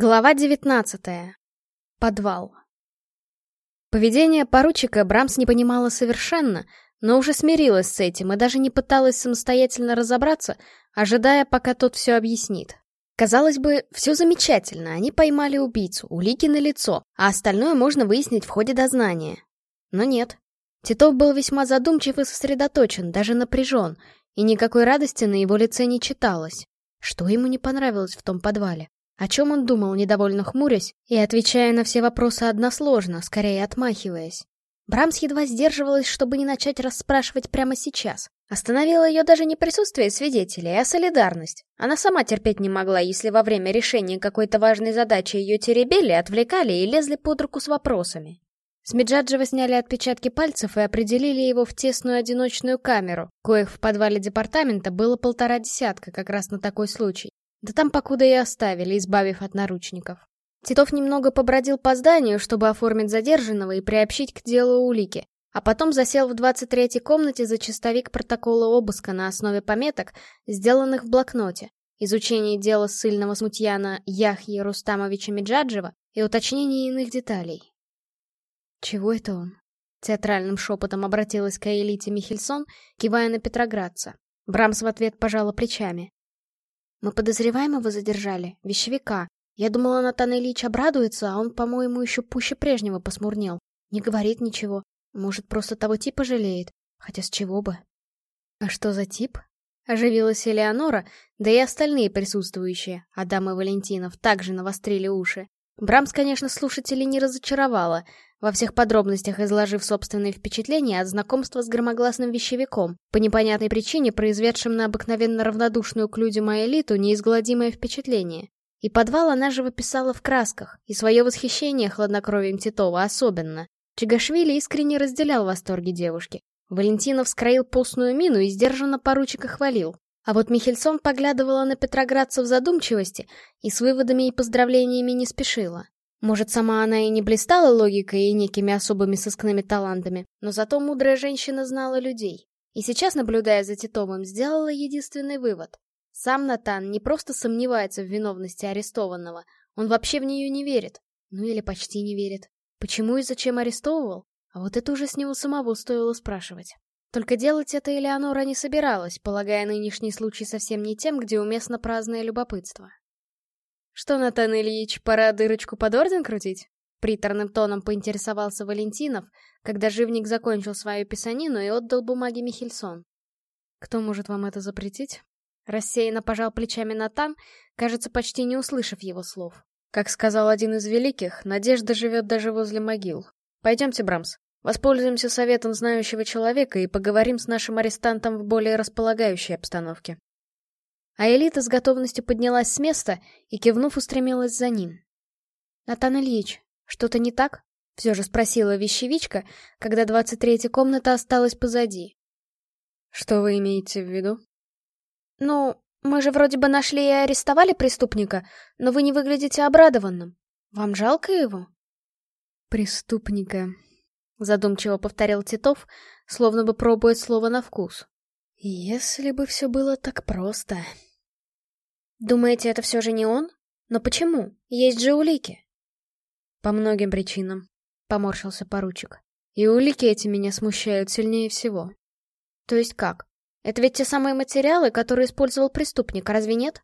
Глава 19. Подвал. Поведение поручика Брамс не понимала совершенно, но уже смирилась с этим и даже не пыталась самостоятельно разобраться, ожидая, пока тот все объяснит. Казалось бы, все замечательно, они поймали убийцу, улики на лицо, а остальное можно выяснить в ходе дознания. Но нет. Титов был весьма задумчив и сосредоточен, даже напряжен, и никакой радости на его лице не читалось. Что ему не понравилось в том подвале? О чем он думал, недовольно хмурясь и отвечая на все вопросы односложно, скорее отмахиваясь. Брамс едва сдерживалась, чтобы не начать расспрашивать прямо сейчас. Остановило ее даже не присутствие свидетелей, а солидарность. Она сама терпеть не могла, если во время решения какой-то важной задачи ее теребели, отвлекали и лезли под руку с вопросами. С Меджаджева сняли отпечатки пальцев и определили его в тесную одиночную камеру, коих в подвале департамента было полтора десятка как раз на такой случай. Да там покуда и оставили, избавив от наручников. Титов немного побродил по зданию, чтобы оформить задержанного и приобщить к делу улики, а потом засел в 23-й комнате за чистовик протокола обыска на основе пометок, сделанных в блокноте, изучение дела ссыльного смутьяна Яхьи Рустамовича Меджаджева и уточнение иных деталей. «Чего это он?» Театральным шепотом обратилась к Аэлите Михельсон, кивая на Петроградца. Брамс в ответ пожала плечами. Мы подозреваемого задержали, вещевика. Я думала, Натан Ильич обрадуется, а он, по-моему, еще пуще прежнего посмурнел. Не говорит ничего. Может, просто того типа жалеет. Хотя с чего бы? А что за тип? Оживилась Элеонора, да и остальные присутствующие, Адам и Валентинов, также навострили уши. Брамс, конечно, слушателей не разочаровала, во всех подробностях изложив собственные впечатления от знакомства с громогласным вещевиком, по непонятной причине произведшим на обыкновенно равнодушную к людям элиту неизгладимое впечатление. И подвал она же выписала в красках, и свое восхищение хладнокровием Титова особенно. Чигашвили искренне разделял восторги девушки. Валентинов скроил постную мину и сдержанно поручика хвалил. А вот Михельсон поглядывала на Петроградца в задумчивости и с выводами и поздравлениями не спешила. Может, сама она и не блистала логикой и некими особыми сыскными талантами, но зато мудрая женщина знала людей. И сейчас, наблюдая за Титовым, сделала единственный вывод. Сам Натан не просто сомневается в виновности арестованного, он вообще в нее не верит. Ну или почти не верит. Почему и зачем арестовывал? А вот это уже с него самого стоило спрашивать. Только делать это Элеонора не собиралась, полагая нынешний случай совсем не тем, где уместно праздное любопытство. «Что, Натан Ильич, пора дырочку под орден крутить?» Приторным тоном поинтересовался Валентинов, когда живник закончил свою писанину и отдал бумаги Михельсон. «Кто может вам это запретить?» Рассеянно пожал плечами Натан, кажется, почти не услышав его слов. Как сказал один из великих, надежда живет даже возле могил. Пойдемте, Брамс, воспользуемся советом знающего человека и поговорим с нашим арестантом в более располагающей обстановке. А Элита с готовностью поднялась с места и, кивнув, устремилась за ним. «Натан Ильич, что-то не так?» — все же спросила вещевичка, когда двадцать третья комната осталась позади. «Что вы имеете в виду?» «Ну, мы же вроде бы нашли и арестовали преступника, но вы не выглядите обрадованным. Вам жалко его?» «Преступника», — задумчиво повторил Титов, словно бы пробуя слово на вкус. «Если бы все было так просто...» Думаете, это все же не он? Но почему? Есть же улики. По многим причинам, поморщился поручик. И улики эти меня смущают сильнее всего. То есть как? Это ведь те самые материалы, которые использовал преступник, разве нет?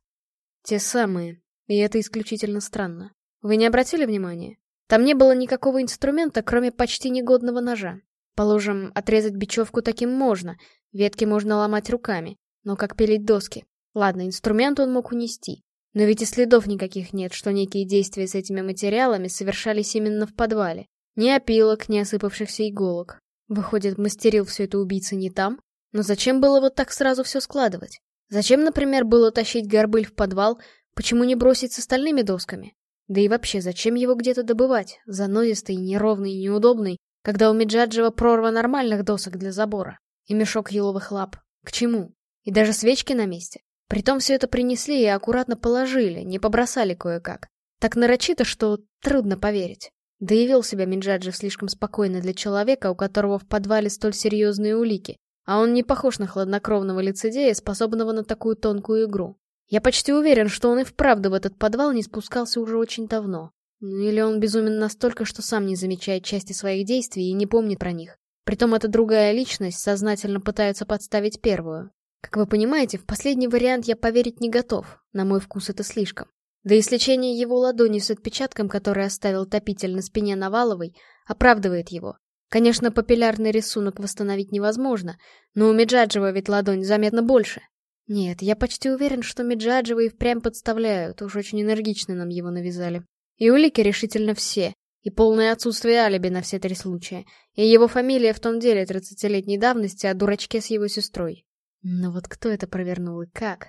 Те самые. И это исключительно странно. Вы не обратили внимания? Там не было никакого инструмента, кроме почти негодного ножа. Положим, отрезать бечевку таким можно, ветки можно ломать руками, но как пилить доски? Ладно, инструмент он мог унести. Но ведь и следов никаких нет, что некие действия с этими материалами совершались именно в подвале. Ни опилок, ни осыпавшихся иголок. Выходит, мастерил все это убийца не там? Но зачем было вот так сразу все складывать? Зачем, например, было тащить горбыль в подвал? Почему не бросить с остальными досками? Да и вообще, зачем его где-то добывать? Занозистый, неровный неудобный, когда у Меджаджева прорва нормальных досок для забора. И мешок еловых лап. К чему? И даже свечки на месте. Притом все это принесли и аккуратно положили, не побросали кое-как. Так нарочито, что трудно поверить. Да и вел себя Минджаджев слишком спокойно для человека, у которого в подвале столь серьезные улики. А он не похож на хладнокровного лицедея, способного на такую тонкую игру. Я почти уверен, что он и вправду в этот подвал не спускался уже очень давно. Или он безумен настолько, что сам не замечает части своих действий и не помнит про них. Притом эта другая личность сознательно пытается подставить первую. Как вы понимаете, в последний вариант я поверить не готов. На мой вкус это слишком. Да и сличение его ладони с отпечатком, который оставил топитель на спине Наваловой, оправдывает его. Конечно, папиллярный рисунок восстановить невозможно, но у Меджаджева ведь ладонь заметно больше. Нет, я почти уверен, что Меджаджева и впрямь подставляют, уж очень энергично нам его навязали. И улики решительно все, и полное отсутствие алиби на все три случая, и его фамилия в том деле тридцатилетней давности о дурачке с его сестрой. Но вот кто это провернул и как?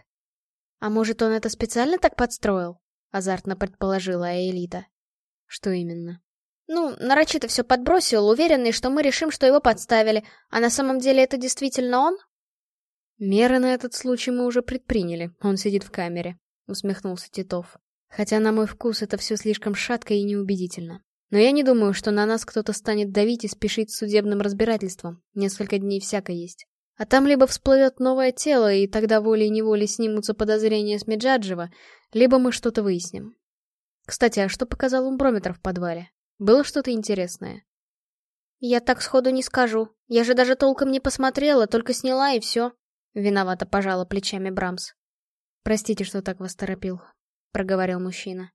А может, он это специально так подстроил? Азартно предположила Аэлита. Что именно? Ну, нарочито все подбросил, уверенный, что мы решим, что его подставили, а на самом деле это действительно он? Меры на этот случай мы уже предприняли, он сидит в камере, усмехнулся Титов. Хотя на мой вкус это все слишком шатко и неубедительно. Но я не думаю, что на нас кто-то станет давить и спешить с судебным разбирательством. Несколько дней всяко есть. А там либо всплывет новое тело, и тогда волей-неволей снимутся подозрения с Меджаджева, либо мы что-то выясним. Кстати, а что показал умброметр в подвале? Было что-то интересное? Я так сходу не скажу. Я же даже толком не посмотрела, только сняла и все. Виновато пожала плечами Брамс. Простите, что так вас торопил, проговорил мужчина.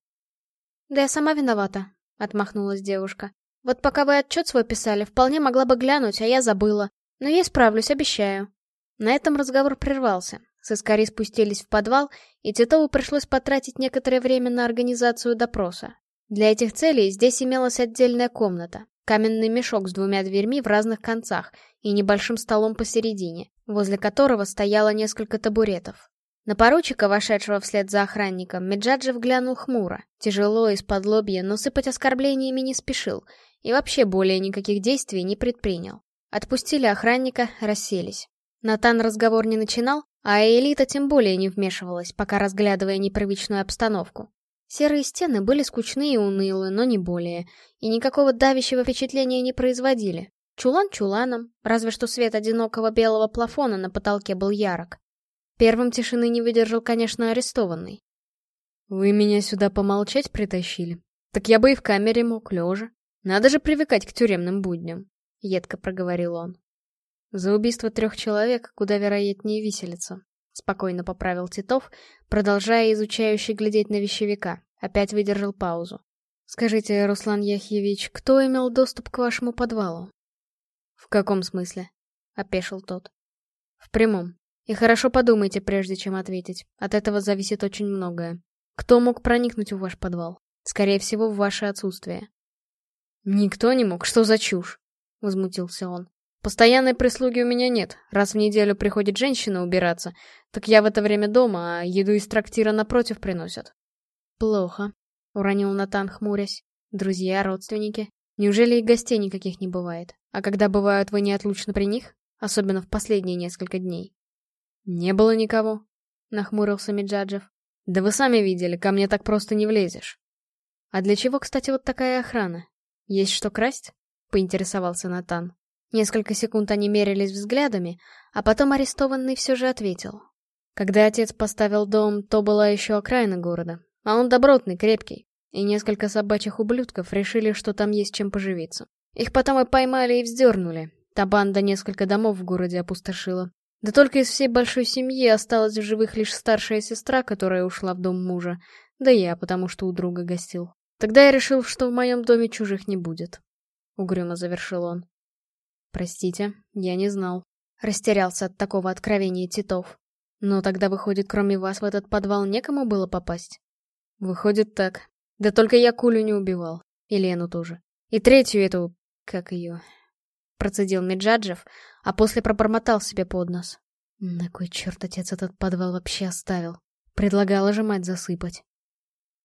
Да я сама виновата, отмахнулась девушка. Вот пока вы отчет свой писали, вполне могла бы глянуть, а я забыла. Но я исправлюсь, обещаю. На этом разговор прервался. Соскари спустились в подвал, и Титову пришлось потратить некоторое время на организацию допроса. Для этих целей здесь имелась отдельная комната, каменный мешок с двумя дверьми в разных концах и небольшим столом посередине, возле которого стояло несколько табуретов. На поручика, вошедшего вслед за охранником, Меджаджев глянул хмуро, тяжело, из-под лобья, но сыпать оскорблениями не спешил и вообще более никаких действий не предпринял. Отпустили охранника, расселись. Натан разговор не начинал, а Элита тем более не вмешивалась, пока разглядывая непривычную обстановку. Серые стены были скучны и унылы, но не более, и никакого давящего впечатления не производили. Чулан чуланом, разве что свет одинокого белого плафона на потолке был ярок. Первым тишины не выдержал, конечно, арестованный. «Вы меня сюда помолчать притащили? Так я бы и в камере мог, лежа. Надо же привыкать к тюремным будням», — едко проговорил он. «За убийство трех человек куда вероятнее виселица. — спокойно поправил Титов, продолжая изучающе глядеть на вещевика. Опять выдержал паузу. «Скажите, Руслан Яхьевич, кто имел доступ к вашему подвалу?» «В каком смысле?» — опешил тот. «В прямом. И хорошо подумайте, прежде чем ответить. От этого зависит очень многое. Кто мог проникнуть в ваш подвал? Скорее всего, в ваше отсутствие». «Никто не мог? Что за чушь?» — возмутился он. Постоянной прислуги у меня нет. Раз в неделю приходит женщина убираться, так я в это время дома, а еду из трактира напротив приносят. Плохо, — уронил Натан, хмурясь. Друзья, родственники. Неужели и гостей никаких не бывает? А когда бывают, вы неотлучно при них? Особенно в последние несколько дней. Не было никого, — нахмурился Миджаджев. Да вы сами видели, ко мне так просто не влезешь. А для чего, кстати, вот такая охрана? Есть что красть? — поинтересовался Натан. Несколько секунд они мерились взглядами, а потом арестованный все же ответил. Когда отец поставил дом, то была еще окраина города, а он добротный, крепкий, и несколько собачьих ублюдков решили, что там есть чем поживиться. Их потом и поймали и вздернули. Та банда несколько домов в городе опустошила. Да только из всей большой семьи осталась в живых лишь старшая сестра, которая ушла в дом мужа, да я, потому что у друга гостил. Тогда я решил, что в моем доме чужих не будет. Угрюмо завершил он. «Простите, я не знал». Растерялся от такого откровения Титов. «Но тогда, выходит, кроме вас в этот подвал некому было попасть?» «Выходит так. Да только я Кулю не убивал. И Лену тоже. И третью эту... как ее...» Процедил Меджаджев, а после пробормотал себе под нос. На кой черт отец этот подвал вообще оставил? Предлагала же мать засыпать.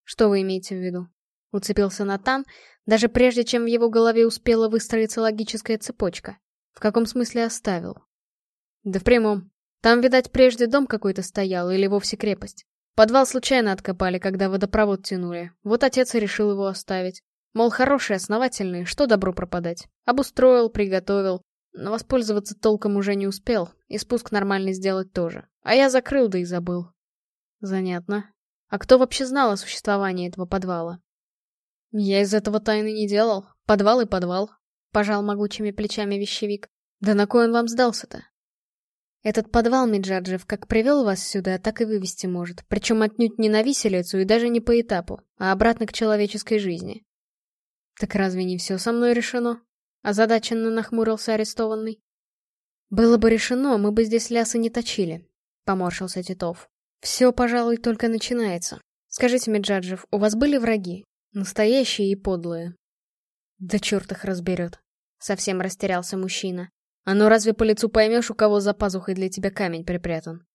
Что вы имеете в виду? Уцепился Натан, даже прежде чем в его голове успела выстроиться логическая цепочка. В каком смысле оставил? Да в прямом. Там, видать, прежде дом какой-то стоял или вовсе крепость. Подвал случайно откопали, когда водопровод тянули. Вот отец и решил его оставить. Мол, хороший, основательный, что добро пропадать. Обустроил, приготовил. Но воспользоваться толком уже не успел, и спуск нормальный сделать тоже. А я закрыл, да и забыл. Занятно. А кто вообще знал о существовании этого подвала? Я из этого тайны не делал. Подвал и подвал. Пожал могучими плечами вещевик. Да на кой он вам сдался-то? Этот подвал Миджаджев как привел вас сюда, так и вывести может. Причем отнюдь не на виселицу и даже не по этапу, а обратно к человеческой жизни. Так разве не все со мной решено? Озадаченно нахмурился арестованный. Было бы решено, мы бы здесь лясы не точили, поморщился Титов. Все, пожалуй, только начинается. Скажите, Меджаджев, у вас были враги? Настоящие и подлые. Да черт их разберет. Совсем растерялся мужчина. А ну разве по лицу поймешь, у кого за пазухой для тебя камень припрятан?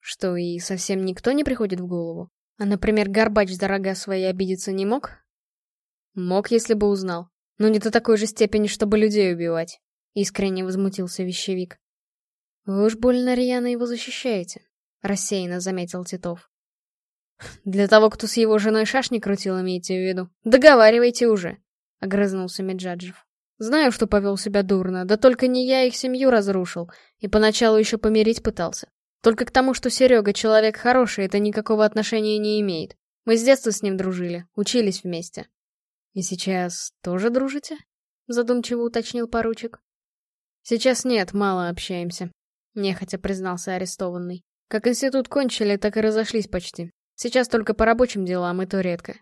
Что, и совсем никто не приходит в голову? А, например, Горбач за рога свои обидеться не мог? Мог, если бы узнал. Но не до такой же степени, чтобы людей убивать. Искренне возмутился вещевик. Вы уж больно рьяно его защищаете, рассеянно заметил Титов. Для того, кто с его женой шашни крутил, имеете в виду. Договаривайте уже, огрызнулся Меджаджев. Знаю, что повел себя дурно, да только не я их семью разрушил, и поначалу еще помирить пытался. Только к тому, что Серега человек хороший, это никакого отношения не имеет. Мы с детства с ним дружили, учились вместе. И сейчас тоже дружите? Задумчиво уточнил поручик. Сейчас нет, мало общаемся. Нехотя признался арестованный. Как институт кончили, так и разошлись почти. Сейчас только по рабочим делам, и то редко.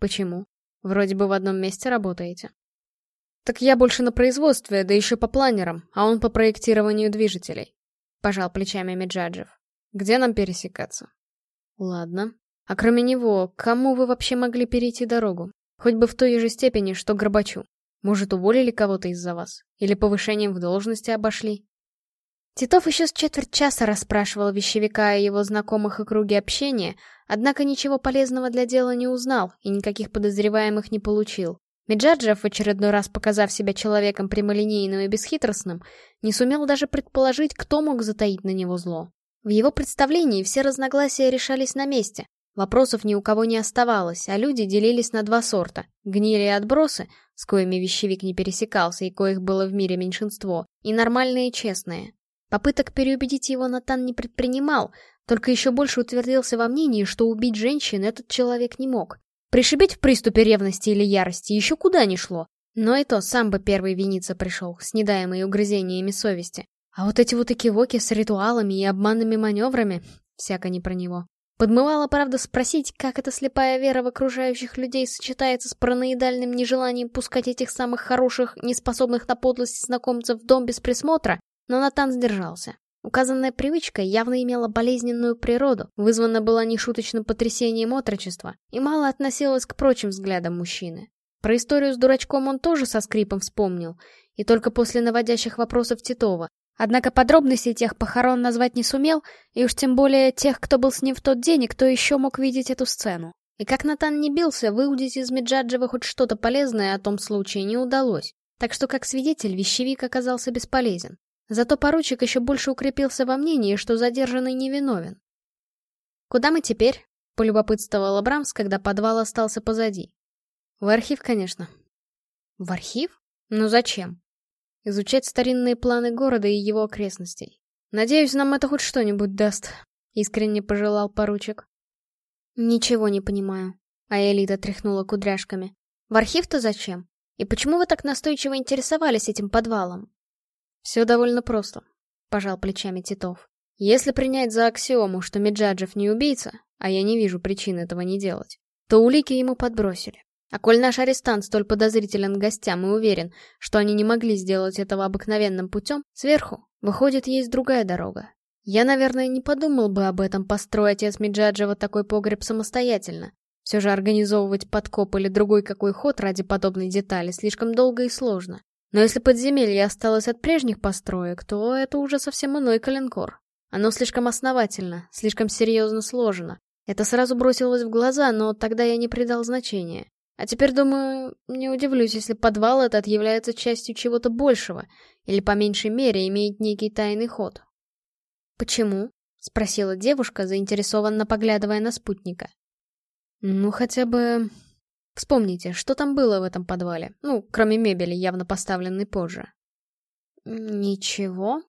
Почему? Вроде бы в одном месте работаете. «Так я больше на производстве, да еще по планерам, а он по проектированию движителей», — пожал плечами Меджаджев. «Где нам пересекаться?» «Ладно. А кроме него, кому вы вообще могли перейти дорогу? Хоть бы в той же степени, что Горбачу. Может, уволили кого-то из-за вас? Или повышением в должности обошли?» Титов еще с четверть часа расспрашивал вещевика о его знакомых и круге общения, однако ничего полезного для дела не узнал и никаких подозреваемых не получил. Меджаджев, в очередной раз показав себя человеком прямолинейным и бесхитростным, не сумел даже предположить, кто мог затаить на него зло. В его представлении все разногласия решались на месте. Вопросов ни у кого не оставалось, а люди делились на два сорта. Гнили и отбросы, с коими вещевик не пересекался и коих было в мире меньшинство, и нормальные честные. Попыток переубедить его Натан не предпринимал, только еще больше утвердился во мнении, что убить женщин этот человек не мог. Пришибить в приступе ревности или ярости еще куда ни шло. Но и то сам бы первый виниться пришел, с недаемой угрызениями совести. А вот эти вот экивоки с ритуалами и обманными маневрами, всяко не про него. Подмывало, правда, спросить, как эта слепая вера в окружающих людей сочетается с параноидальным нежеланием пускать этих самых хороших, неспособных на подлость знакомцев в дом без присмотра, но Натан сдержался. Указанная привычка явно имела болезненную природу, вызвана была нешуточным потрясением отрочества и мало относилась к прочим взглядам мужчины. Про историю с дурачком он тоже со скрипом вспомнил, и только после наводящих вопросов Титова. Однако подробностей тех похорон назвать не сумел, и уж тем более тех, кто был с ним в тот день и кто еще мог видеть эту сцену. И как Натан не бился, выудить из Меджаджева хоть что-то полезное о том случае не удалось, так что как свидетель вещевик оказался бесполезен. Зато поручик еще больше укрепился во мнении, что задержанный невиновен. «Куда мы теперь?» — полюбопытствовал Абрамс, когда подвал остался позади. «В архив, конечно». «В архив? Ну зачем?» «Изучать старинные планы города и его окрестностей. Надеюсь, нам это хоть что-нибудь даст», — искренне пожелал поручик. «Ничего не понимаю», — а Элита тряхнула кудряшками. «В архив-то зачем? И почему вы так настойчиво интересовались этим подвалом?» «Все довольно просто», — пожал плечами Титов. «Если принять за аксиому, что Меджаджев не убийца, а я не вижу причин этого не делать, то улики ему подбросили. А коль наш арестант столь подозрителен гостям и уверен, что они не могли сделать этого обыкновенным путем, сверху, выходит, есть другая дорога. Я, наверное, не подумал бы об этом, построить отец Меджаджева такой погреб самостоятельно. Все же организовывать подкоп или другой какой ход ради подобной детали слишком долго и сложно. Но если подземелье осталось от прежних построек, то это уже совсем иной калинкор. Оно слишком основательно, слишком серьезно сложено. Это сразу бросилось в глаза, но тогда я не придал значения. А теперь, думаю, не удивлюсь, если подвал этот является частью чего-то большего, или по меньшей мере имеет некий тайный ход. «Почему?» — спросила девушка, заинтересованно поглядывая на спутника. «Ну, хотя бы Вспомните, что там было в этом подвале? Ну, кроме мебели, явно поставленной позже. Ничего.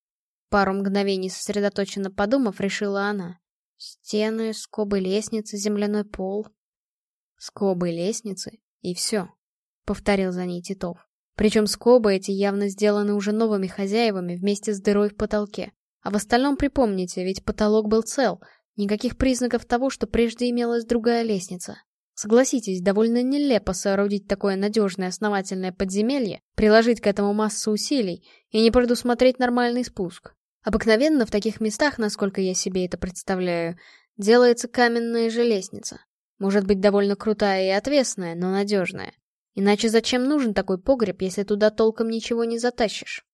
Пару мгновений сосредоточенно подумав, решила она. Стены, скобы лестницы, земляной пол. Скобы лестницы, и все, — повторил за ней Титов. Причем скобы эти явно сделаны уже новыми хозяевами вместе с дырой в потолке. А в остальном припомните, ведь потолок был цел, никаких признаков того, что прежде имелась другая лестница. Согласитесь, довольно нелепо соорудить такое надежное основательное подземелье, приложить к этому массу усилий и не предусмотреть нормальный спуск. Обыкновенно в таких местах, насколько я себе это представляю, делается каменная же лестница. Может быть довольно крутая и отвесная, но надежная. Иначе зачем нужен такой погреб, если туда толком ничего не затащишь?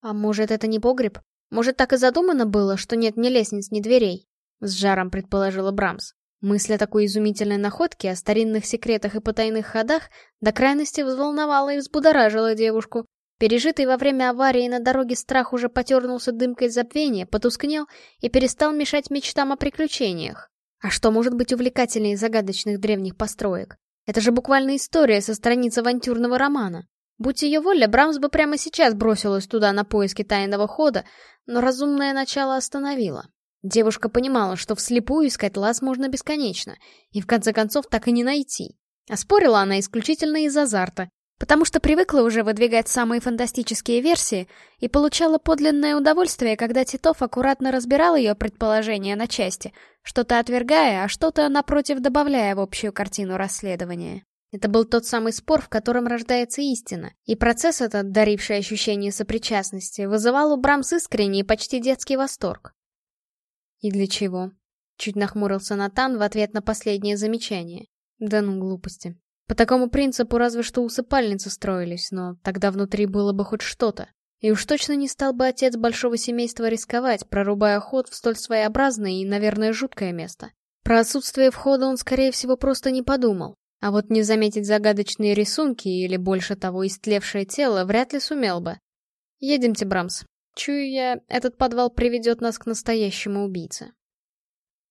А может, это не погреб? Может, так и задумано было, что нет ни лестниц, ни дверей? С жаром предположила Брамс. Мысль о такой изумительной находке, о старинных секретах и потайных ходах до крайности взволновала и взбудоражила девушку. Пережитый во время аварии на дороге страх уже потернулся дымкой забвения, потускнел и перестал мешать мечтам о приключениях. А что может быть увлекательнее загадочных древних построек? Это же буквально история со страниц авантюрного романа. Будь ее воля, Брамс бы прямо сейчас бросилась туда на поиски тайного хода, но разумное начало остановило. Девушка понимала, что вслепую искать лаз можно бесконечно, и в конце концов так и не найти. А спорила она исключительно из азарта, потому что привыкла уже выдвигать самые фантастические версии и получала подлинное удовольствие, когда Титов аккуратно разбирал ее предположения на части, что-то отвергая, а что-то, напротив, добавляя в общую картину расследования. Это был тот самый спор, в котором рождается истина, и процесс этот, даривший ощущение сопричастности, вызывал у Брамс искренний и почти детский восторг. «И для чего?» — чуть нахмурился Натан в ответ на последнее замечание. «Да ну, глупости. По такому принципу разве что усыпальницы строились, но тогда внутри было бы хоть что-то. И уж точно не стал бы отец большого семейства рисковать, прорубая ход в столь своеобразное и, наверное, жуткое место. Про отсутствие входа он, скорее всего, просто не подумал. А вот не заметить загадочные рисунки или, больше того, истлевшее тело вряд ли сумел бы. Едемте, Брамс. Чую я, этот подвал приведет нас к настоящему убийце.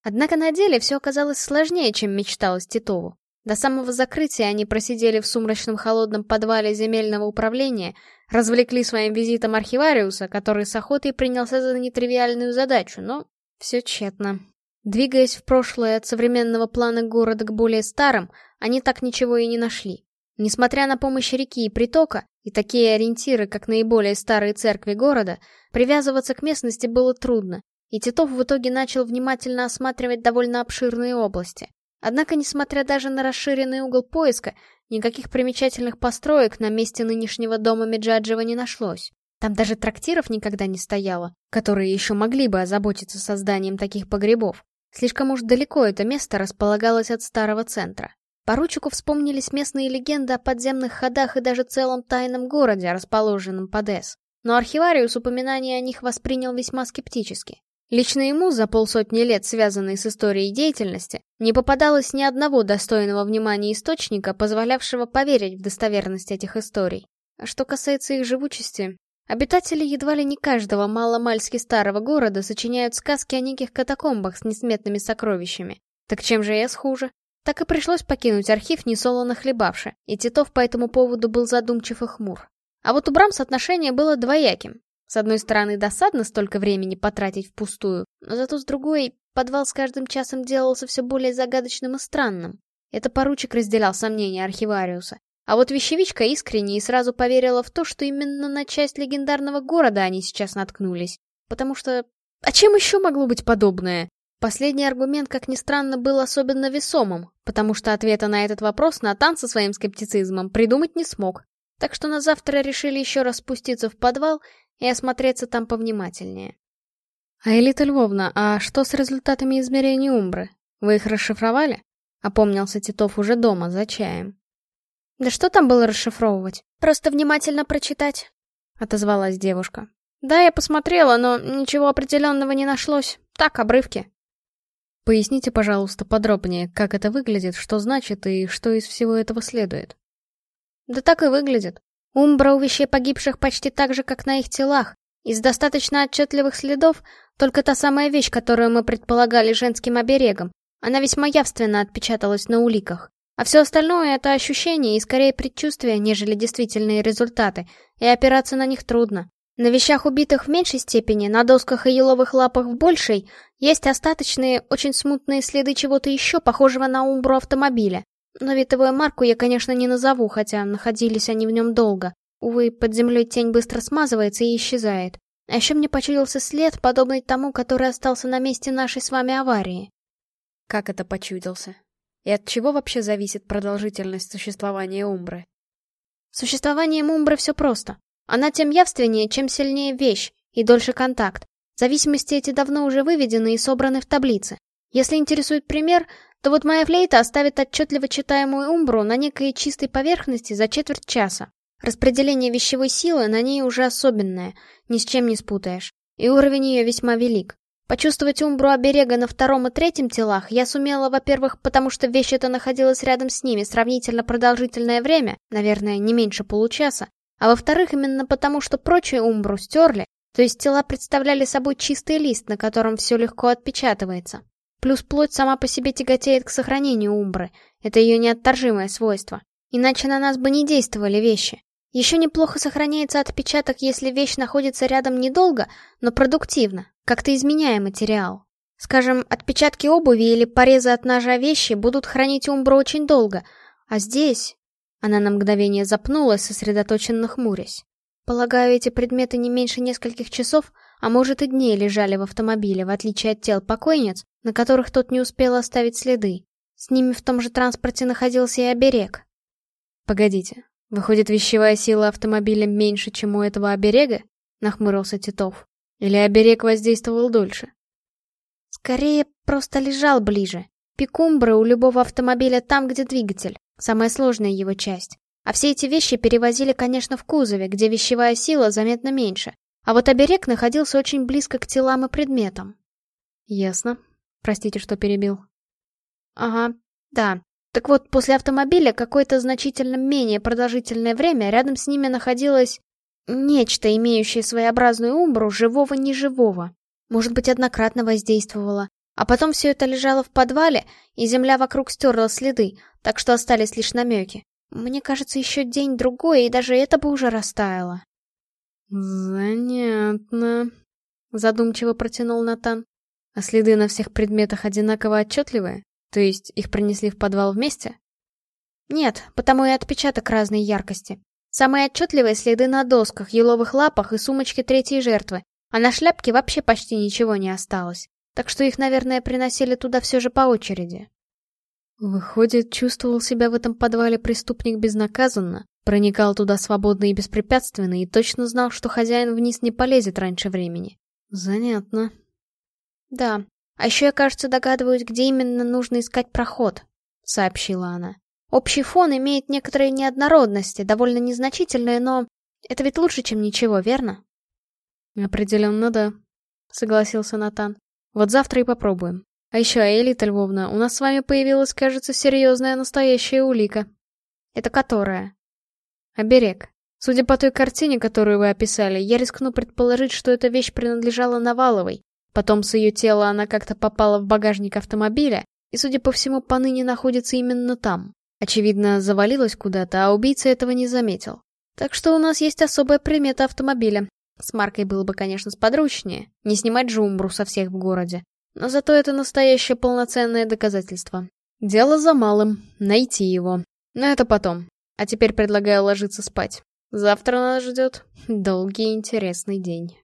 Однако на деле все оказалось сложнее, чем мечталось Титову. До самого закрытия они просидели в сумрачном холодном подвале земельного управления, развлекли своим визитом архивариуса, который с охотой принялся за нетривиальную задачу, но все тщетно. Двигаясь в прошлое от современного плана города к более старым, они так ничего и не нашли. Несмотря на помощь реки и притока, и такие ориентиры, как наиболее старые церкви города, привязываться к местности было трудно, и Титов в итоге начал внимательно осматривать довольно обширные области. Однако, несмотря даже на расширенный угол поиска, никаких примечательных построек на месте нынешнего дома Меджаджева не нашлось. Там даже трактиров никогда не стояло, которые еще могли бы озаботиться созданием таких погребов. Слишком уж далеко это место располагалось от старого центра. Поручику вспомнились местные легенды о подземных ходах и даже целом тайном городе, расположенном под Эс. Но архивариус упоминания о них воспринял весьма скептически. Лично ему за полсотни лет, связанной с историей деятельности, не попадалось ни одного достойного внимания источника, позволявшего поверить в достоверность этих историй. А что касается их живучести, обитатели едва ли не каждого маломальски старого города сочиняют сказки о неких катакомбах с несметными сокровищами. Так чем же я схуже? Так и пришлось покинуть архив, несолоно хлебавши, и Титов по этому поводу был задумчив и хмур. А вот у Брамс отношение было двояким. С одной стороны, досадно столько времени потратить впустую, но зато с другой, подвал с каждым часом делался все более загадочным и странным. Это поручик разделял сомнения архивариуса. А вот вещевичка искренне и сразу поверила в то, что именно на часть легендарного города они сейчас наткнулись. Потому что... А чем еще могло быть подобное? Последний аргумент, как ни странно, был особенно весомым, потому что ответа на этот вопрос Натан со своим скептицизмом придумать не смог. Так что на завтра решили еще раз спуститься в подвал и осмотреться там повнимательнее. «А Элита Львовна, а что с результатами измерений Умбры? Вы их расшифровали?» Опомнился Титов уже дома, за чаем. «Да что там было расшифровывать? Просто внимательно прочитать», — отозвалась девушка. «Да, я посмотрела, но ничего определенного не нашлось. Так, обрывки». Поясните, пожалуйста, подробнее, как это выглядит, что значит и что из всего этого следует. Да так и выглядит. Умбра у вещей погибших почти так же, как на их телах. Из достаточно отчетливых следов только та самая вещь, которую мы предполагали женским оберегом. Она весьма явственно отпечаталась на уликах. А все остальное — это ощущения и скорее предчувствия, нежели действительные результаты, и опираться на них трудно. На вещах убитых в меньшей степени, на досках и еловых лапах в большей, есть остаточные, очень смутные следы чего-то еще похожего на умбру автомобиля. Но витовую марку я, конечно, не назову, хотя находились они в нем долго. Увы, под землей тень быстро смазывается и исчезает. А еще мне почудился след, подобный тому, который остался на месте нашей с вами аварии. Как это почудился? И от чего вообще зависит продолжительность существования Умбры? Существованием Умбры все просто. Она тем явственнее, чем сильнее вещь и дольше контакт. Зависимости эти давно уже выведены и собраны в таблице. Если интересует пример, то вот моя флейта оставит отчетливо читаемую Умбру на некой чистой поверхности за четверть часа. Распределение вещевой силы на ней уже особенное, ни с чем не спутаешь. И уровень ее весьма велик. Почувствовать умбру оберега на втором и третьем телах я сумела, во-первых, потому что вещь эта находилась рядом с ними сравнительно продолжительное время, наверное, не меньше получаса, а во-вторых, именно потому что прочие умбру стерли, то есть тела представляли собой чистый лист, на котором все легко отпечатывается. Плюс плоть сама по себе тяготеет к сохранению умбры, это ее неотторжимое свойство. Иначе на нас бы не действовали вещи. Еще неплохо сохраняется отпечаток, если вещь находится рядом недолго, но продуктивно, как-то изменяя материал. Скажем, отпечатки обуви или порезы от ножа вещи будут хранить умбру очень долго, а здесь... Она на мгновение запнулась, сосредоточенно хмурясь. Полагаю, эти предметы не меньше нескольких часов, а может и дней лежали в автомобиле, в отличие от тел покойниц, на которых тот не успел оставить следы. С ними в том же транспорте находился и оберег. Погодите, Выходит, вещевая сила автомобиля меньше, чем у этого оберега? Нахмурился Титов. Или оберег воздействовал дольше? Скорее, просто лежал ближе. Пикумбры у любого автомобиля там, где двигатель. Самая сложная его часть. А все эти вещи перевозили, конечно, в кузове, где вещевая сила заметно меньше. А вот оберег находился очень близко к телам и предметам. Ясно. Простите, что перебил. Ага, да. Так вот, после автомобиля какое-то значительно менее продолжительное время рядом с ними находилось нечто, имеющее своеобразную умбру живого-неживого. Может быть, однократно воздействовало. А потом все это лежало в подвале, и земля вокруг стерла следы, так что остались лишь намеки. Мне кажется, еще день-другой, и даже это бы уже растаяло. «Занятно», — задумчиво протянул Натан. «А следы на всех предметах одинаково отчетливые?» То есть их принесли в подвал вместе? Нет, потому и отпечаток разной яркости. Самые отчетливые следы на досках, еловых лапах и сумочке третьей жертвы, а на шляпке вообще почти ничего не осталось. Так что их, наверное, приносили туда все же по очереди. Выходит, чувствовал себя в этом подвале преступник безнаказанно, проникал туда свободно и беспрепятственно и точно знал, что хозяин вниз не полезет раньше времени. Занятно. Да, а еще я, кажется, догадываюсь, где именно нужно искать проход», — сообщила она. «Общий фон имеет некоторые неоднородности, довольно незначительные, но это ведь лучше, чем ничего, верно?» «Определенно, да», — согласился Натан. «Вот завтра и попробуем. А еще, Элита Львовна, у нас с вами появилась, кажется, серьезная настоящая улика». «Это которая?» «Оберег. Судя по той картине, которую вы описали, я рискну предположить, что эта вещь принадлежала Наваловой, Потом с ее тела она как-то попала в багажник автомобиля, и, судя по всему, поныне находится именно там. Очевидно, завалилась куда-то, а убийца этого не заметил. Так что у нас есть особая примета автомобиля. С маркой было бы, конечно, сподручнее, не снимать жумбру со всех в городе. Но зато это настоящее полноценное доказательство. Дело за малым — найти его. Но это потом. А теперь предлагаю ложиться спать. Завтра нас ждет долгий интересный день.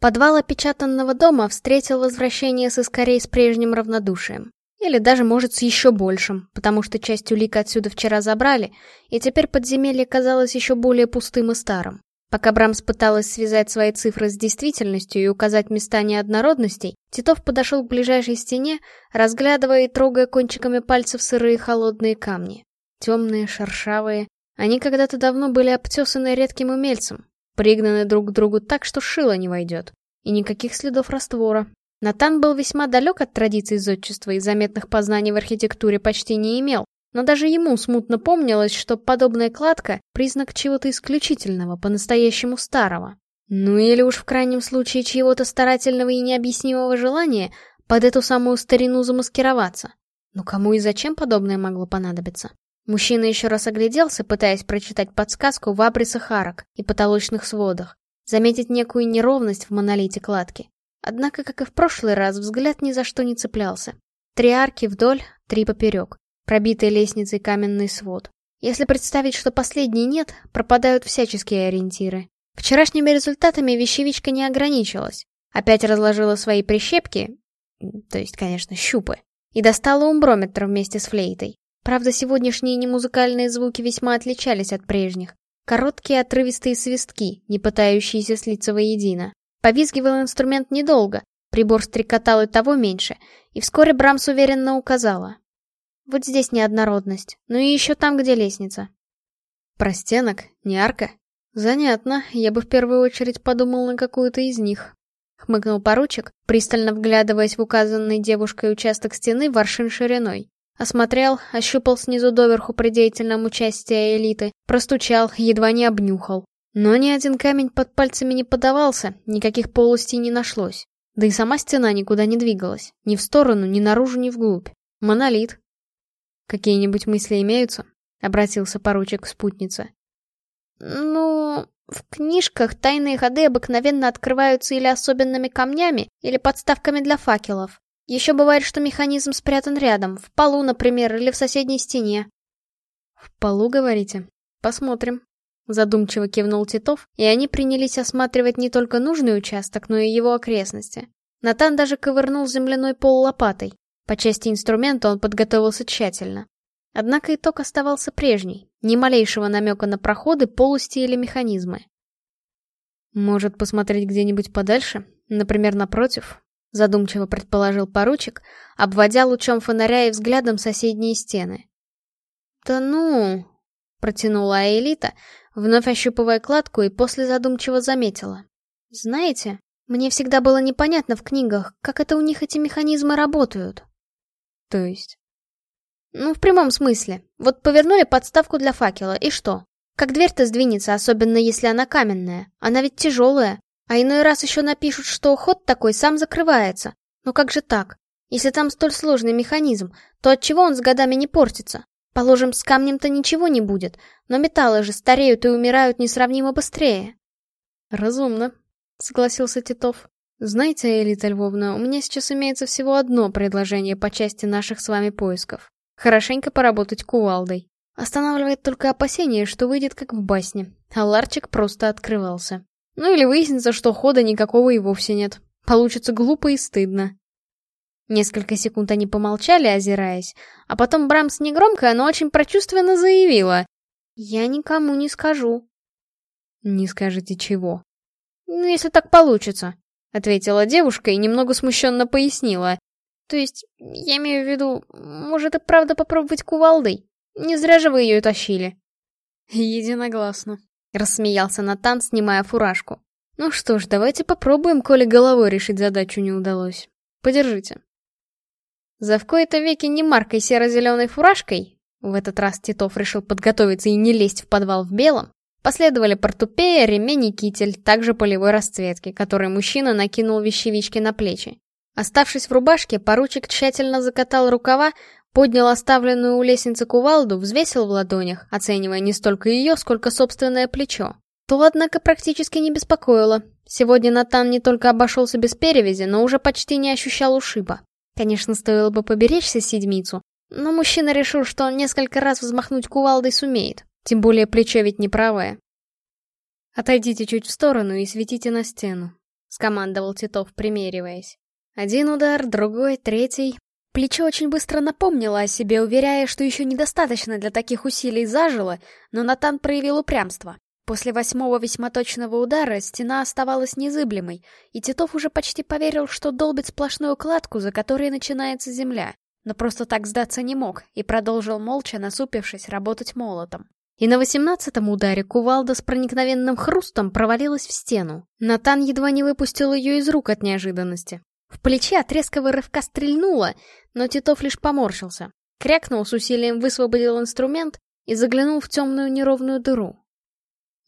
Подвал опечатанного дома встретил возвращение с Искорей с прежним равнодушием. Или даже, может, с еще большим, потому что часть улик отсюда вчера забрали, и теперь подземелье казалось еще более пустым и старым. Пока Брамс пыталась связать свои цифры с действительностью и указать места неоднородностей, Титов подошел к ближайшей стене, разглядывая и трогая кончиками пальцев сырые холодные камни. Темные, шершавые. Они когда-то давно были обтесаны редким умельцем, пригнаны друг к другу так, что шило не войдет. И никаких следов раствора. Натан был весьма далек от традиций зодчества и заметных познаний в архитектуре почти не имел, но даже ему смутно помнилось, что подобная кладка — признак чего-то исключительного, по-настоящему старого. Ну или уж в крайнем случае чьего-то старательного и необъяснимого желания под эту самую старину замаскироваться. Но кому и зачем подобное могло понадобиться? Мужчина еще раз огляделся, пытаясь прочитать подсказку в абрисах арок и потолочных сводах, заметить некую неровность в монолите кладки. Однако, как и в прошлый раз, взгляд ни за что не цеплялся. Три арки вдоль, три поперек, пробитый лестницей каменный свод. Если представить, что последней нет, пропадают всяческие ориентиры. Вчерашними результатами вещевичка не ограничилась. Опять разложила свои прищепки, то есть, конечно, щупы, и достала умброметр вместе с флейтой. Правда, сегодняшние немузыкальные звуки весьма отличались от прежних. Короткие отрывистые свистки, не пытающиеся слиться воедино. Повизгивал инструмент недолго, прибор стрекотал и того меньше, и вскоре Брамс уверенно указала. Вот здесь неоднородность, ну и еще там, где лестница. Простенок, не арка? Занятно, я бы в первую очередь подумал на какую-то из них. Хмыкнул поручик, пристально вглядываясь в указанный девушкой участок стены воршин шириной. Осмотрел, ощупал снизу доверху при деятельном участии элиты, простучал, едва не обнюхал. Но ни один камень под пальцами не подавался, никаких полостей не нашлось. Да и сама стена никуда не двигалась, ни в сторону, ни наружу, ни вглубь. Монолит. «Какие-нибудь мысли имеются?» — обратился поручик к спутнице. «Ну, в книжках тайные ходы обыкновенно открываются или особенными камнями, или подставками для факелов. Еще бывает, что механизм спрятан рядом, в полу, например, или в соседней стене». «В полу, говорите? Посмотрим». Задумчиво кивнул Титов, и они принялись осматривать не только нужный участок, но и его окрестности. Натан даже ковырнул земляной пол лопатой. По части инструмента он подготовился тщательно. Однако итог оставался прежний, ни малейшего намека на проходы, полости или механизмы. «Может, посмотреть где-нибудь подальше? Например, напротив?» Задумчиво предположил поручик, обводя лучом фонаря и взглядом соседние стены. «Да ну!» — протянула Аэлита, вновь ощупывая кладку и после задумчиво заметила. «Знаете, мне всегда было непонятно в книгах, как это у них эти механизмы работают». «То есть?» «Ну, в прямом смысле. Вот повернули подставку для факела, и что? Как дверь-то сдвинется, особенно если она каменная. Она ведь тяжелая. А иной раз еще напишут, что ход такой сам закрывается. Но как же так? Если там столь сложный механизм, то отчего он с годами не портится? Положим, с камнем-то ничего не будет, но металлы же стареют и умирают несравнимо быстрее. Разумно, согласился Титов. Знаете, Элита Львовна, у меня сейчас имеется всего одно предложение по части наших с вами поисков. Хорошенько поработать кувалдой. Останавливает только опасение, что выйдет как в басне, а ларчик просто открывался. Ну или выяснится, что хода никакого и вовсе нет. Получится глупо и стыдно. Несколько секунд они помолчали, озираясь, а потом Брамс негромко, но очень прочувственно заявила. «Я никому не скажу». «Не скажете чего?» «Ну, если так получится», — ответила девушка и немного смущенно пояснила. «То есть, я имею в виду, может и правда попробовать кувалдой? Не зря же вы ее тащили». «Единогласно», — рассмеялся Натан, снимая фуражку. «Ну что ж, давайте попробуем, коли головой решить задачу не удалось. Подержите». За в кои-то веки не маркой серо-зеленой фуражкой, в этот раз Титов решил подготовиться и не лезть в подвал в белом, последовали портупея, ремень и китель, также полевой расцветки, который мужчина накинул вещевички на плечи. Оставшись в рубашке, поручик тщательно закатал рукава, поднял оставленную у лестницы кувалду, взвесил в ладонях, оценивая не столько ее, сколько собственное плечо. То, однако, практически не беспокоило. Сегодня Натан не только обошелся без перевязи, но уже почти не ощущал ушиба. Конечно, стоило бы поберечься седмицу, но мужчина решил, что он несколько раз взмахнуть кувалдой сумеет, тем более плечо ведь не правое. «Отойдите чуть в сторону и светите на стену», — скомандовал Титов, примериваясь. Один удар, другой, третий. Плечо очень быстро напомнило о себе, уверяя, что еще недостаточно для таких усилий зажило, но Натан проявил упрямство. После восьмого весьма точного удара стена оставалась незыблемой, и Титов уже почти поверил, что долбит сплошную кладку, за которой начинается земля. Но просто так сдаться не мог, и продолжил молча, насупившись, работать молотом. И на восемнадцатом ударе кувалда с проникновенным хрустом провалилась в стену. Натан едва не выпустил ее из рук от неожиданности. В плече от резкого рывка стрельнуло, но Титов лишь поморщился. Крякнул с усилием, высвободил инструмент и заглянул в темную неровную дыру.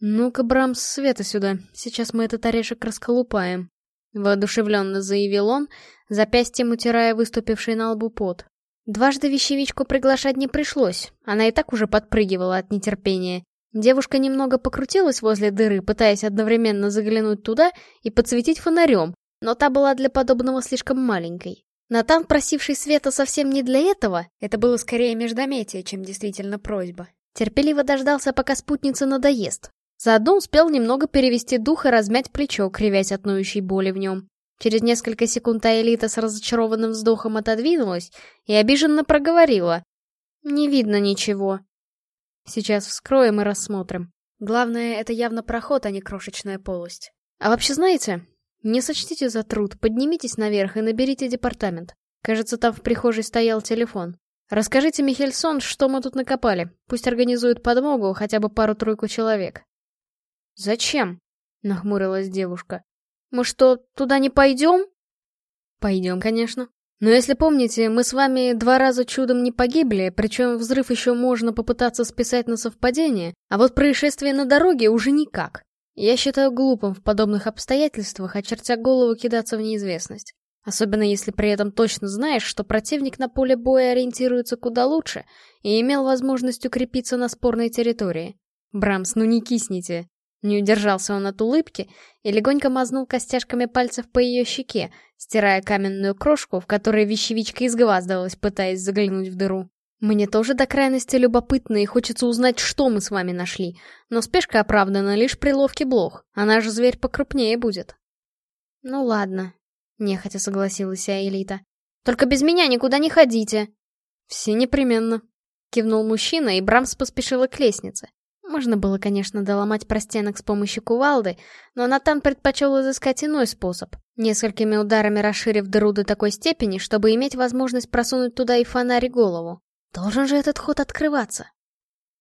«Ну-ка, Брамс, света сюда, сейчас мы этот орешек расколупаем», — воодушевленно заявил он, запястьем утирая выступивший на лбу пот. Дважды вещевичку приглашать не пришлось, она и так уже подпрыгивала от нетерпения. Девушка немного покрутилась возле дыры, пытаясь одновременно заглянуть туда и подсветить фонарем, но та была для подобного слишком маленькой. Натан, просивший Света совсем не для этого, это было скорее междометие, чем действительно просьба. Терпеливо дождался, пока спутница надоест. Заодно успел немного перевести дух и размять плечо, кривясь от ноющей боли в нем. Через несколько секунд Аэлита с разочарованным вздохом отодвинулась и обиженно проговорила. «Не видно ничего». «Сейчас вскроем и рассмотрим. Главное, это явно проход, а не крошечная полость. А вообще, знаете, не сочтите за труд, поднимитесь наверх и наберите департамент. Кажется, там в прихожей стоял телефон. Расскажите Михельсон, что мы тут накопали. Пусть организуют подмогу, хотя бы пару-тройку человек. «Зачем?» — нахмурилась девушка. «Мы что, туда не пойдем?» «Пойдем, конечно. Но если помните, мы с вами два раза чудом не погибли, причем взрыв еще можно попытаться списать на совпадение, а вот происшествие на дороге уже никак. Я считаю глупым в подобных обстоятельствах, очертя голову кидаться в неизвестность. Особенно если при этом точно знаешь, что противник на поле боя ориентируется куда лучше и имел возможность укрепиться на спорной территории. Брамс, ну не кисните. Не удержался он от улыбки и легонько мазнул костяшками пальцев по ее щеке, стирая каменную крошку, в которой вещевичка изгваздалась, пытаясь заглянуть в дыру. Мне тоже до крайности любопытно и хочется узнать, что мы с вами нашли, но спешка оправдана лишь при ловке блох, она же зверь покрупнее будет. Ну ладно, нехотя согласилась Аэлита. Только без меня никуда не ходите. Все непременно. Кивнул мужчина, и Брамс поспешила к лестнице. Можно было, конечно, доломать простенок с помощью кувалды, но Натан предпочел изыскать иной способ, несколькими ударами расширив дыру до такой степени, чтобы иметь возможность просунуть туда и фонарь и голову. Должен же этот ход открываться.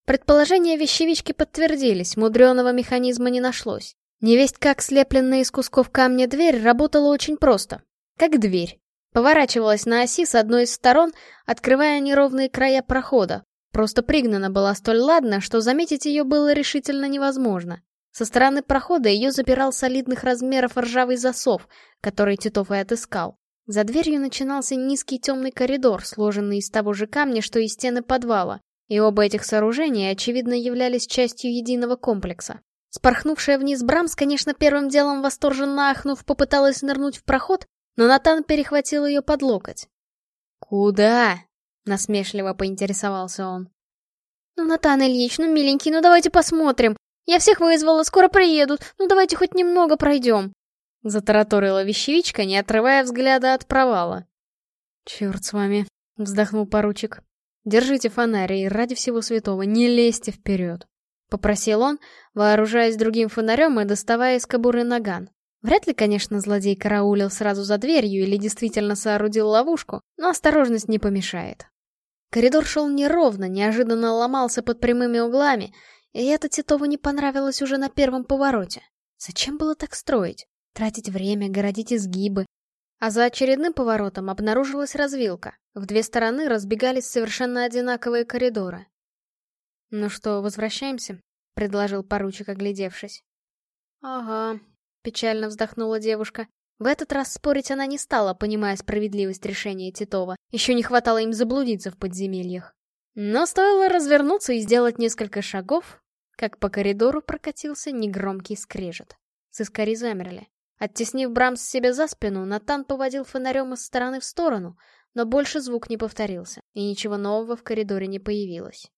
Предположения вещевички подтвердились, мудреного механизма не нашлось. Невесть как слепленная из кусков камня дверь работала очень просто. Как дверь. Поворачивалась на оси с одной из сторон, открывая неровные края прохода. Просто пригнана была столь ладно, что заметить ее было решительно невозможно. Со стороны прохода ее запирал солидных размеров ржавый засов, который Титов и отыскал. За дверью начинался низкий темный коридор, сложенный из того же камня, что и стены подвала, и оба этих сооружения, очевидно, являлись частью единого комплекса. Спорхнувшая вниз Брамс, конечно, первым делом восторженно ахнув, попыталась нырнуть в проход, но Натан перехватил ее под локоть. «Куда?» — насмешливо поинтересовался он. «Ну, Натан Ильич, ну, миленький, ну давайте посмотрим. Я всех вызвала, скоро приедут, ну давайте хоть немного пройдем». — затараторила вещевичка, не отрывая взгляда от провала. «Черт с вами», — вздохнул поручик. «Держите фонарь и ради всего святого не лезьте вперед», — попросил он, вооружаясь другим фонарем и доставая из кобуры наган. Вряд ли, конечно, злодей караулил сразу за дверью или действительно соорудил ловушку, но осторожность не помешает. Коридор шел неровно, неожиданно ломался под прямыми углами, и это Титову не понравилось уже на первом повороте. Зачем было так строить? Тратить время, городить изгибы. А за очередным поворотом обнаружилась развилка. В две стороны разбегались совершенно одинаковые коридоры. «Ну что, возвращаемся?» — предложил поручик, оглядевшись. «Ага», — печально вздохнула девушка. В этот раз спорить она не стала, понимая справедливость решения Титова. Еще не хватало им заблудиться в подземельях. Но стоило развернуться и сделать несколько шагов, как по коридору прокатился негромкий скрежет. Сыскари замерли. Оттеснив Брамс себе за спину, Натан поводил фонарем из стороны в сторону, но больше звук не повторился, и ничего нового в коридоре не появилось.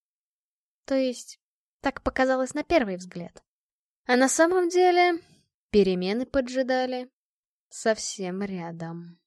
То есть, так показалось на первый взгляд. А на самом деле, перемены поджидали совсем рядом.